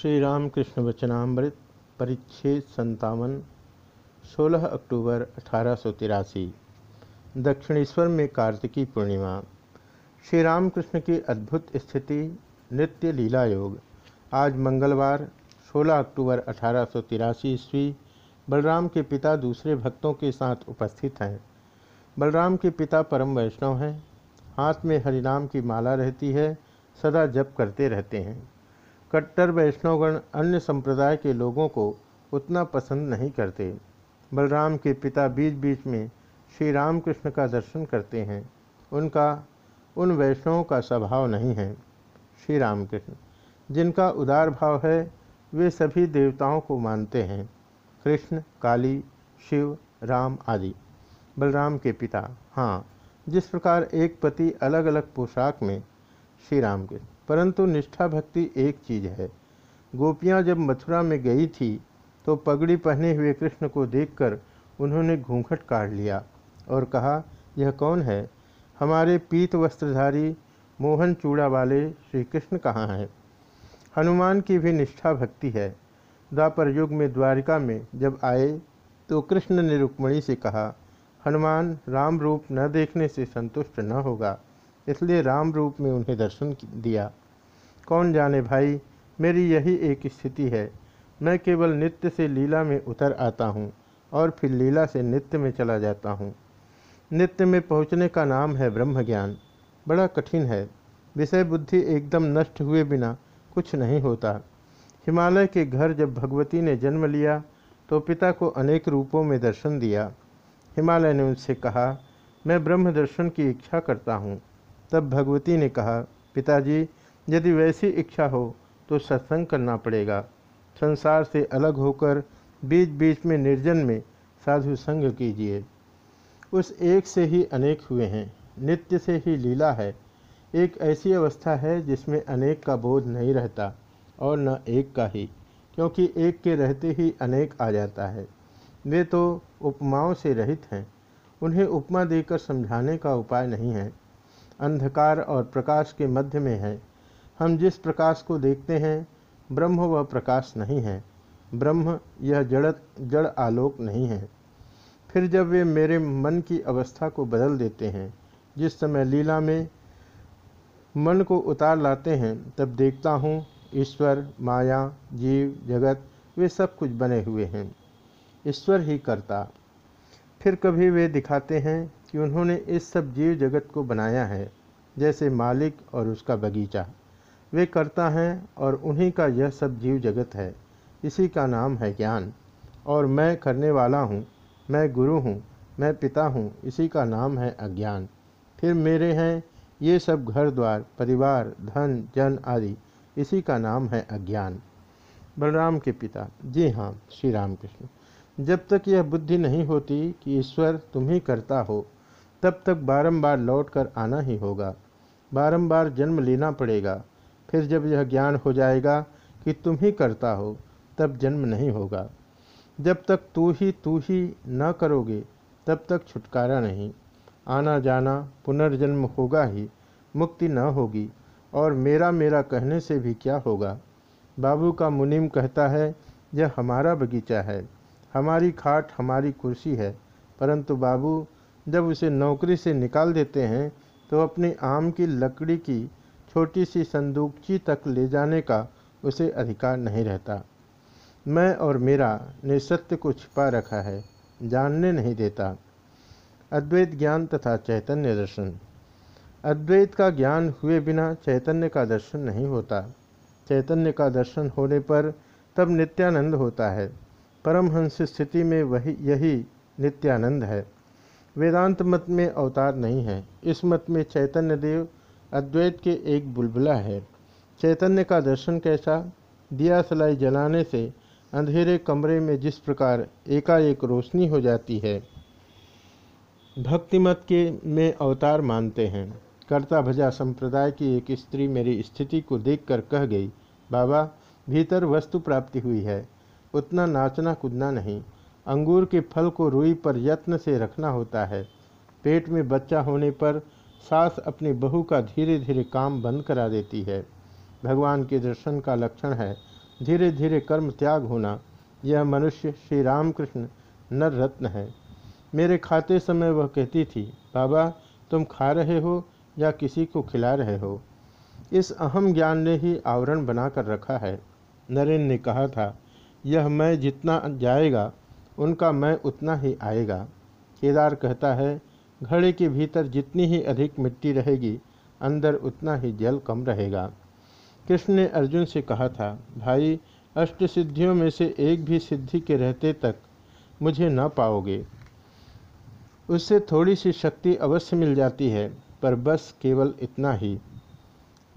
श्री रामकृष्ण वचनामृत परिच्छेद संतावन 16 अक्टूबर अठारह सौ तिरासी, दक्षिणेश्वर में कार्तिकी पूर्णिमा। श्री रामकृष्ण की अद्भुत स्थिति, नित्य लीला योग। आज मंगलवार 16 अक्टूबर अठारह ईस्वी, बलराम के पिता दूसरे भक्तों के साथ उपस्थित हैं। बलराम के पिता परम वैष्णव हैं। हाथ में हरिनाम की माला रहती है, सदा जप करते रहते हैं। कट्टर, वैष्णवगण, अन्य संप्रदाय के लोगों को उतना पसंद नहीं करते। बलराम के पिता बीच बीच में श्री रामकृष्ण का दर्शन करते हैं। उनका, उन वैष्णवों का स्वभाव नहीं है। श्री रामकृष्ण जिनका उदार भाव है, वे सभी देवताओं को मानते हैं। कृष्ण, काली, शिव, राम आदि। बलराम के पिता हाँ जिस प्रकार एक पति अलग अलग पोशाक में श्री राम के। परंतु निष्ठा भक्ति एक चीज़ है। गोपियाँ जब मथुरा में गई थी तो पगड़ी पहने हुए कृष्ण को देखकर उन्होंने घूंघट काट लिया और कहा, यह कौन है? हमारे पीत वस्त्रधारी मोहन चूड़ा वाले श्री कृष्ण कहाँ हैं? हनुमान की भी निष्ठा भक्ति है। द्वापर युग में द्वारिका में जब आए तो कृष्ण ने रुक्मणी से कहा, हनुमान, राम रूप न देखने से संतुष्ट न होगा। इसलिए राम रूप में उन्हें दर्शन दिया। कौन जाने भाई, मेरी यही एक स्थिति है। मैं केवल नित्य से लीला में उतर आता हूँ और फिर लीला से नित्य में चला जाता हूँ। नित्य में पहुँचने का नाम है ब्रह्म ज्ञान बड़ा कठिन है। विषय बुद्धि एकदम नष्ट हुए बिना कुछ नहीं होता। हिमालय के घर जब भगवती ने जन्म लिया तो पिता को अनेक रूपों में दर्शन दिया। हिमालय ने उनसे कहा, मैं ब्रह्म दर्शन की इच्छा करता हूँ। तब भगवती ने कहा, पिताजी, यदि वैसी इच्छा हो तो सत्संग करना पड़ेगा। संसार से अलग होकर बीच बीच में निर्जन में साधु संग कीजिए। उस एक से ही अनेक हुए हैं, नित्य से ही लीला है। एक ऐसी अवस्था है जिसमें अनेक का बोध नहीं रहता और न एक का ही, क्योंकि एक के रहते ही अनेक आ जाता है। वे तो उपमाओं से रहित हैं, उन्हें उपमा देकर समझाने का उपाय नहीं है। अंधकार और प्रकाश के मध्य में है। हम जिस प्रकाश को देखते हैं, ब्रह्म वह प्रकाश नहीं है। ब्रह्म, यह जड़ जड़ आलोक नहीं है। फिर जब वे मेरे मन की अवस्था को बदल देते हैं, जिस समय लीला में मन को उतार लाते हैं, तब देखता हूँ, ईश्वर, माया, जीव, जगत, वे सब कुछ बने हुए हैं। ईश्वर ही करता। फिर कभी वे दिखाते हैं कि उन्होंने इस सब जीव जगत को बनाया है, जैसे मालिक और उसका बगीचा। वे करता हैं और उन्हीं का यह सब जीव जगत है। इसी का नाम है ज्ञान। और मैं करने वाला हूँ, मैं गुरु हूँ, मैं पिता हूँ, इसी का नाम है अज्ञान। फिर मेरे हैं, ये सब घर द्वार, परिवार, धन, जन आदि, इसी का नाम है अज्ञान। बलराम के पिता। जी हाँ श्री राम कृष्ण जब तक यह बुद्धि नहीं होती कि ईश्वर तुम ही करता हो तब तक बारंबार लौटकर आना ही होगा। बारंबार जन्म लेना पड़ेगा। फिर जब यह ज्ञान हो जाएगा कि तुम ही करता हो, तब जन्म नहीं होगा। जब तक तू ही तू ही न करोगे, तब तक छुटकारा नहीं। आना जाना पुनर्जन्म होगा ही, मुक्ति न होगी। और मेरा मेरा कहने से भी क्या होगा? बाबू का मुनिम कहता है, यह हमारा बगीचा है। हमारी खाट, हमारी कुर्सी है। परंतु बाबू जब उसे नौकरी से निकाल देते हैं तो अपनी आम की लकड़ी की छोटी सी संदूकची तक ले जाने का उसे अधिकार नहीं रहता। मैं और मेरा ने सत्य को छिपा रखा है, जानने नहीं देता। अद्वैत ज्ञान तथा चैतन्य दर्शन। अद्वैत का ज्ञान हुए बिना चैतन्य का दर्शन नहीं होता। चैतन्य का दर्शन होने पर तब नित्यानंद होता है। परमहंस स्थिति में वही, यही नित्यानंद है। वेदांत मत में अवतार नहीं है। इस मत में चैतन्य देव अद्वैत के एक बुलबुला है। चैतन्य का दर्शन कैसा? दिया सलाई जलाने से अंधेरे कमरे में जिस प्रकार एकाएक रोशनी हो जाती है, भक्तिमत के में अवतार मानते हैं। कर्ता भजा संप्रदाय की एक स्त्री मेरी स्थिति को देखकर कह गई, बाबा, भीतर वस्तु प्राप्ति हुई है। उतना नाचना कूदना नहीं। अंगूर के फल को रुई पर यत्न से रखना होता है। पेट में बच्चा होने पर सास अपनी बहू का धीरे धीरे काम बंद करा देती है। भगवान के दर्शन का लक्षण है धीरे धीरे कर्म त्याग होना। यह मनुष्य श्री रामकृष्ण नर रत्न है। मेरे खाते समय वह कहती थी, बाबा, तुम खा रहे हो या किसी को खिला रहे हो? इस अहम ज्ञान ने ही आवरण बनाकर रखा है। नरेंद्र ने कहा था, यह मैं जितना जाएगा उनका मैं उतना ही आएगा। केदार कहता है, घड़े के भीतर जितनी ही अधिक मिट्टी रहेगी, अंदर उतना ही जल कम रहेगा। कृष्ण ने अर्जुन से कहा था, भाई अष्ट सिद्धियों में से एक भी सिद्धि के रहते तक मुझे न पाओगे। उससे थोड़ी सी शक्ति अवश्य मिल जाती है, पर बस केवल इतना ही।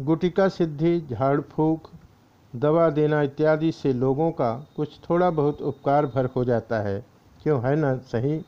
गुटिका सिद्धि, झाड़ फूक दवा देना इत्यादि से लोगों का कुछ थोड़ा बहुत उपकार भर हो जाता है। क्यों, है ना, सही?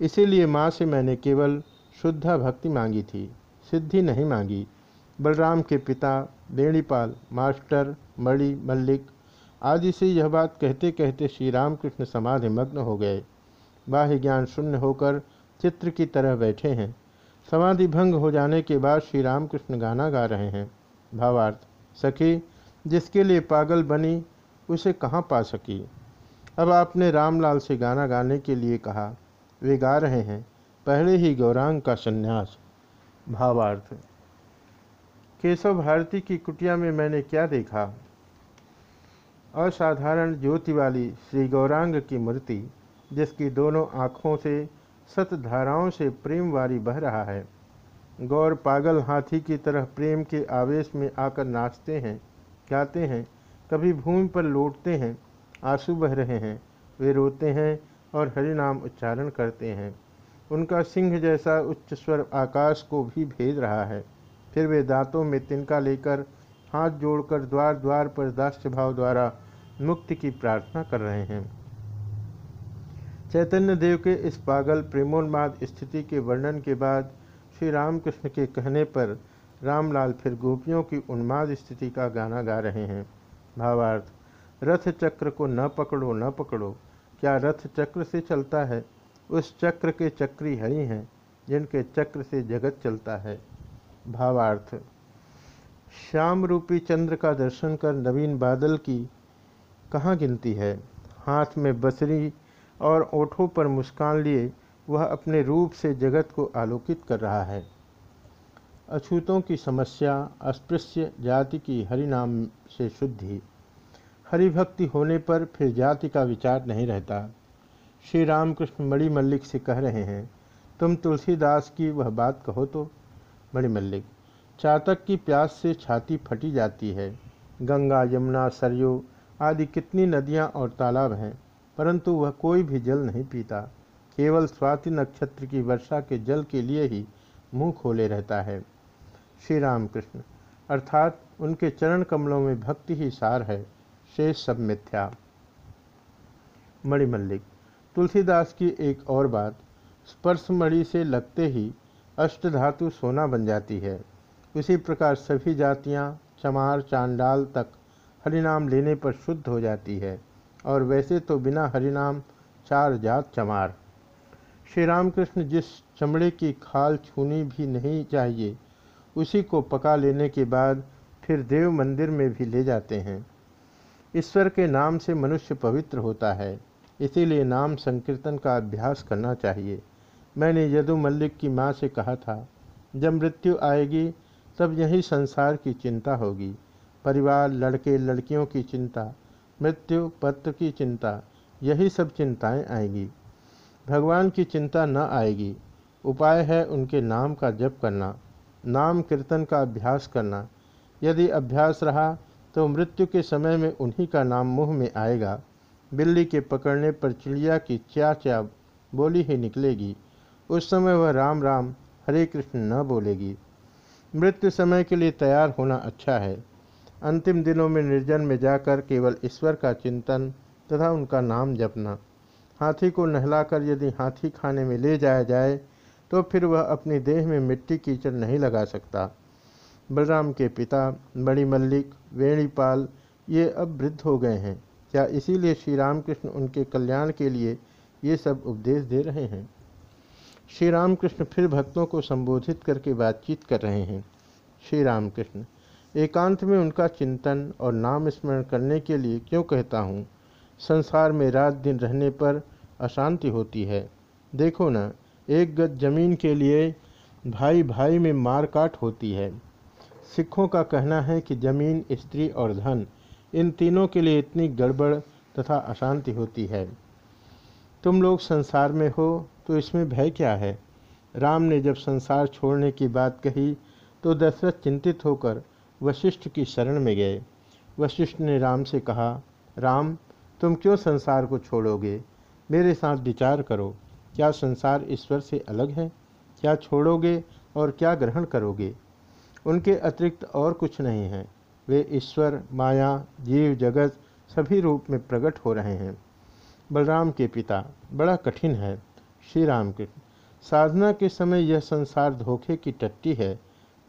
इसीलिए माँ से मैंने केवल शुद्धा भक्ति मांगी थी, सिद्धि नहीं मांगी। बलराम के पिता बेणीपाल मास्टर, मणि, मल्लिक आदि से यह बात कहते कहते श्री रामकृष्ण समाधि मग्न हो गए। बाह्य ज्ञान शून्य होकर चित्र की तरह बैठे हैं। समाधि भंग हो जाने के बाद श्री रामकृष्ण गाना गा रहे हैं। भावार्थ, सखी जिसके लिए पागल बनी, उसे कहाँ पा सकी? अब आपने रामलाल से गाना गाने के लिए कहा। वे गा रहे हैं। पहले ही गौरांग का संन्यास। भावार्थ। केशव भारती की कुटिया में मैंने क्या देखा? असाधारण ज्योति वाली श्री गौरांग की मूर्ति, जिसकी दोनों आँखों से सतधाराओं से प्रेम वारी बह रहा है। गौर पागल हाथी की तरह प्रेम के आवेश में आकर नाचते हैं। गाते हैं, कभी भूमि पर लौटते हैं, आँसू बह रहे हैं, वे रोते हैं और हरि नाम उच्चारण करते हैं। उनका सिंह जैसा उच्च स्वर आकाश को भी भेज रहा है। फिर वे दांतों में तिनका लेकर हाथ जोड़कर द्वार द्वार पर दास्य भाव द्वारा मुक्ति की प्रार्थना कर रहे हैं। चैतन्य देव के इस पागल प्रेमोन्माद स्थिति के वर्णन के बाद श्री रामकृष्ण के कहने पर रामलाल फिर गोपियों की उन्माद स्थिति का गाना गा रहे हैं। भावार्थ, रथ चक्र को न पकड़ो न पकड़ो। क्या रथ चक्र से चलता है? उस चक्र के चक्री हरि हैं, जिनके चक्र से जगत चलता है। भावार्थ, श्याम रूपी चंद्र का दर्शन कर नवीन बादल की कहाँ गिनती है? हाथ में बसरी और ओठों पर मुस्कान लिए वह अपने रूप से जगत को आलोकित कर रहा है। अछूतों की समस्या, अस्पृश्य जाति की हरिनाम से शुद्धि। हरिभक्ति होने पर फिर जाति का विचार नहीं रहता। श्री रामकृष्ण मणि मल्लिक से कह रहे हैं, तुम तुलसीदास की वह बात कहो तो? मणि मल्लिक चातक की प्यास से छाती फटी जाती है। गंगा, यमुना, सरयू आदि कितनी नदियाँ और तालाब हैं, परंतु वह कोई भी जल नहीं पीता। केवल स्वाति नक्षत्र की वर्षा के जल के लिए ही मुँह खोले रहता है। श्री राम कृष्ण अर्थात उनके चरण कमलों में भक्ति ही सार है, शेष सब मिथ्या। मणिमल्लिक, तुलसीदास की एक और बात, स्पर्श मणि से लगते ही अष्टधातु सोना बन जाती है। उसी प्रकार सभी जातियाँ, चमार, चांडाल तक हरिनाम लेने पर शुद्ध हो जाती है, और वैसे तो बिना हरिनाम चार जात चमार। श्री रामकृष्ण जिस चमड़े की खाल छूनी भी नहीं चाहिए उसी को पका लेने के बाद फिर देव मंदिर में भी ले जाते हैं। ईश्वर के नाम से मनुष्य पवित्र होता है, इसीलिए नाम संकीर्तन का अभ्यास करना चाहिए। मैंने यदु मल्लिक की माँ से कहा था, जब मृत्यु आएगी, तब यही संसार की चिंता होगी। परिवार, लड़के, लड़कियों की चिंता, मृत्यु, पत्र की चिंता, यही सब चिंताएँ आएगी। भगवान की चिंता न आएगी। उपाय है उनके नाम का जप करना। नाम कीर्तन का अभ्यास करना। यदि अभ्यास रहा तो मृत्यु के समय में उन्हीं का नाम मुँह में आएगा। बिल्ली के पकड़ने पर चिड़िया की च्या च्या बोली ही निकलेगी। उस समय वह राम राम हरे कृष्ण न बोलेगी। मृत्यु समय के लिए तैयार होना अच्छा है। अंतिम दिनों में निर्जन में जाकर केवल ईश्वर का चिंतन तथा उनका नाम जपना। हाथी को नहलाकर यदि हाथी खाने में ले जाया जाए तो फिर वह अपने देह में मिट्टी कीचड़ नहीं लगा सकता। बलराम के पिता मणिमल्लिक वेणीपाल, ये अब वृद्ध हो गए हैं। क्या इसीलिए श्री रामकृष्ण उनके कल्याण के लिए ये सब उपदेश दे रहे हैं? श्री रामकृष्ण फिर भक्तों को संबोधित करके बातचीत कर रहे हैं। श्री रामकृष्ण एकांत में उनका चिंतन और नाम स्मरण करने के लिए क्यों कहता हूँ? संसार में रात दिन रहने पर अशांति होती है। देखो ना एक गज ज़मीन के लिए भाई भाई में मारकाट होती है। सिखों का कहना है कि ज़मीन, स्त्री और धन, इन तीनों के लिए इतनी गड़बड़ तथा अशांति होती है। तुम लोग संसार में हो तो इसमें भय क्या है? राम ने जब संसार छोड़ने की बात कही तो दशरथ चिंतित होकर वशिष्ठ की शरण में गए। वशिष्ठ ने राम से कहा, राम, तुम क्यों संसार को छोड़ोगे? मेरे साथ विचार करो। क्या संसार ईश्वर से अलग है? क्या छोड़ोगे और क्या ग्रहण करोगे? उनके अतिरिक्त और कुछ नहीं है। वे ईश्वर, माया, जीव, जगत सभी रूप में प्रकट हो रहे हैं। बलराम के पिता, बड़ा कठिन है। श्री राम के साधना के समय यह संसार धोखे की टट्टी है।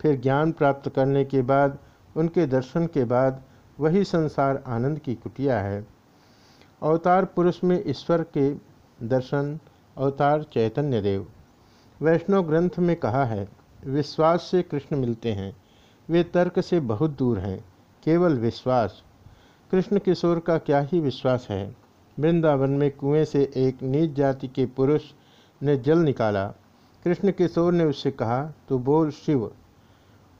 फिर ज्ञान प्राप्त करने के बाद, उनके दर्शन के बाद, वही संसार आनंद की कुटिया है। अवतार पुरुष में ईश्वर के दर्शन अवतार चैतन्य देव वैष्णव ग्रंथ में कहा है, विश्वास से कृष्ण मिलते हैं। वे तर्क से बहुत दूर हैं, केवल विश्वास। कृष्ण किशोर का क्या ही विश्वास है? वृंदावन में कुएँ से एक नीच जाति के पुरुष ने जल निकाला। कृष्ण किशोर ने उससे कहा तो बोल शिव।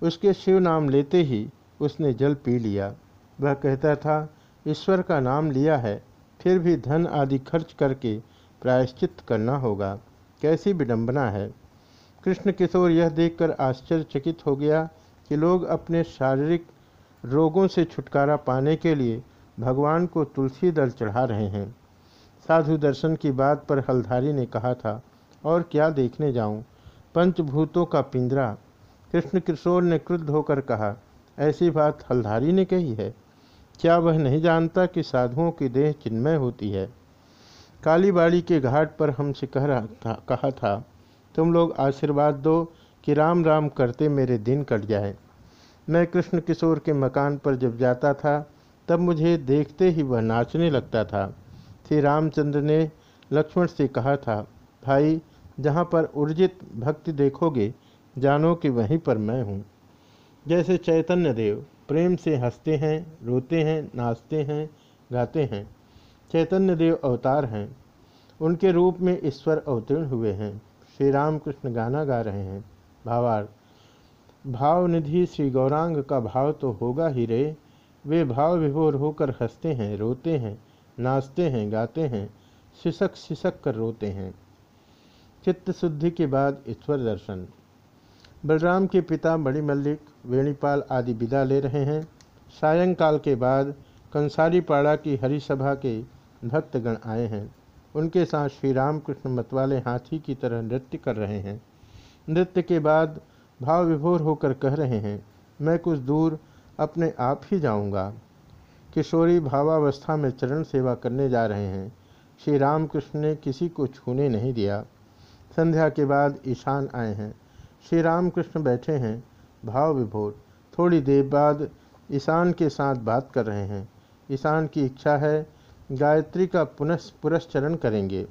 उसके शिव नाम लेते ही उसने जल पी लिया। वह कहता था, ईश्वर का नाम लिया है, फिर भी धन आदि खर्च करके प्रायश्चित करना होगा। कैसी विडंबना है? कृष्ण किशोर यह देखकर आश्चर्यचकित हो गया कि लोग अपने शारीरिक रोगों से छुटकारा पाने के लिए भगवान को तुलसी दल चढ़ा रहे हैं। साधु दर्शन की बात पर हल्धारी ने कहा था, और क्या देखने जाऊँ? पंचभूतों का पिंजरा। कृष्ण किशोर ने क्रुद्ध होकर कहा, ऐसी बात हल्धारी ने कही है? क्या वह नहीं जानता कि साधुओं की देह चिन्मय होती है? कालीबाड़ी के घाट पर हमसे कह रहा था, कहा था, तुम लोग आशीर्वाद दो कि राम राम करते मेरे दिन कट जाए। मैं कृष्ण किशोर के मकान पर जब जाता था, तब मुझे देखते ही वह नाचने लगता था। श्री रामचंद्र ने लक्ष्मण से कहा था, भाई, जहाँ पर उर्जित भक्ति देखोगे, जानो कि वहीं पर मैं हूँ। जैसे चैतन्य देव प्रेम से हँसते हैं, रोते हैं, नाचते हैं, गाते हैं चैतन्य देव अवतार हैं। उनके रूप में ईश्वर अवतीर्ण हुए हैं। श्री राम कृष्ण गाना गा रहे हैं। भावार्थ भावनिधि श्री गौरांग का भाव तो होगा ही रे। वे भाव विभोर होकर हँसते हैं, रोते हैं, नाचते हैं, गाते हैं, सिसक सिसक कर रोते हैं। चित्त शुद्धि के बाद ईश्वर दर्शन। बलराम के पिता मणिमल्लिक वेणीपाल आदि विदा ले रहे हैं। सायंकाल के बाद कंसारी पाड़ा की हरिसभा के भक्तगण आए हैं। उनके साथ श्री रामकृष्ण मतवाले हाथी की तरह नृत्य कर रहे हैं। नृत्य के बाद भाव विभोर होकर कह रहे हैं, मैं कुछ दूर अपने आप ही जाऊँगा। किशोरी भावावस्था में चरण सेवा करने जा रहे हैं। श्री रामकृष्ण ने किसी को छूने नहीं दिया। संध्या के बाद ईशान आए हैं। श्री रामकृष्ण बैठे हैं। भाव विभोर थोड़ी देर बाद ईशान के साथ बात कर रहे हैं। ईशान की इच्छा है गायत्री का पुनः पुरस्चरण करेंगे।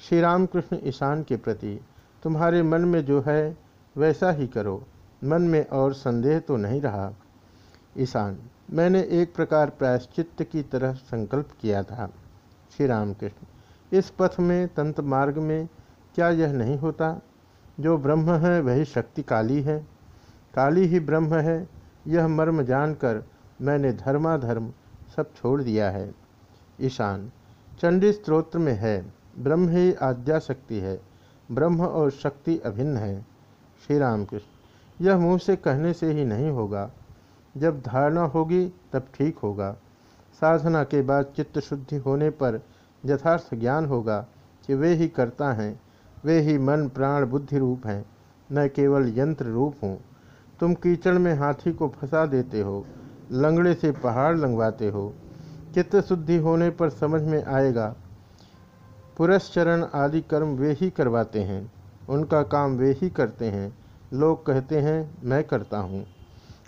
श्री रामकृष्ण ईशान के प्रति, तुम्हारे मन में जो है, वैसा ही करो। मन में और संदेह तो नहीं रहा। ईशान, मैंने एक प्रकार प्रायश्चित की तरह संकल्प किया था। श्री रामकृष्ण इस पथ में तंत्र मार्ग में क्या यह नहीं होता? जो ब्रह्म है, वही शक्ति काली है। काली ही ब्रह्म है, यह मर्म जानकर मैंने धर्माधर्म सब छोड़ दिया है। ईशान, चंडी स्त्रोत्र में है, ब्रह्म ही आद्या शक्ति है, ब्रह्म और शक्ति अभिन्न है। श्री राम कृष्ण यह मुँह से कहने से ही नहीं होगा, जब धारणा होगी तब ठीक होगा। साधना के बाद चित्त शुद्धि होने पर यथार्थ ज्ञान होगा कि वे ही करता हैं, वे ही मन, प्राण, बुद्धि रूप हैं, न केवल यंत्र रूप हूँ। तुम कीचड़ में हाथी को फंसा देते हो, लंगड़े से पहाड़ लंगवाते हो चित्त शुद्धि होने पर समझ में आएगा। पुरस्चरण आदि कर्म वे ही करवाते हैं। उनका काम वे ही करते हैं। लोग कहते हैं, मैं करता हूँ।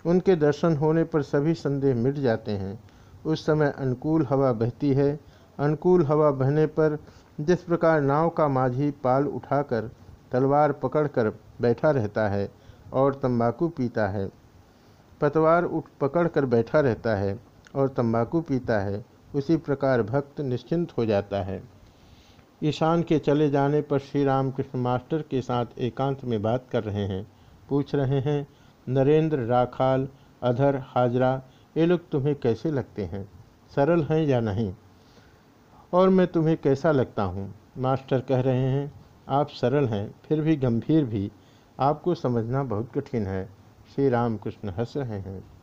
उनके दर्शन होने पर सभी संदेह मिट जाते हैं। उस समय अनुकूल हवा बहती है। अनुकूल हवा बहने पर जिस प्रकार नाव का माझी पाल उठाकर तलवार पकड़कर बैठा रहता है और तंबाकू पीता है, पतवार उठ पकड़ कर बैठा रहता है और तंबाकू पीता है, उसी प्रकार भक्त निश्चिंत हो जाता है। ईशान के चले जाने पर श्री रामकृष्ण मास्टर के साथ एकांत में बात कर रहे हैं। पूछ रहे हैं, नरेंद्र, राखाल, अधर, हाजरा, ये लोग तुम्हें कैसे लगते हैं? सरल हैं या नहीं? और मैं तुम्हें कैसा लगता हूँ? मास्टर कह रहे हैं, आप सरल हैं, फिर भी गंभीर भी। आपको समझना बहुत कठिन है। श्री रामकृष्ण हंस रहे हैं।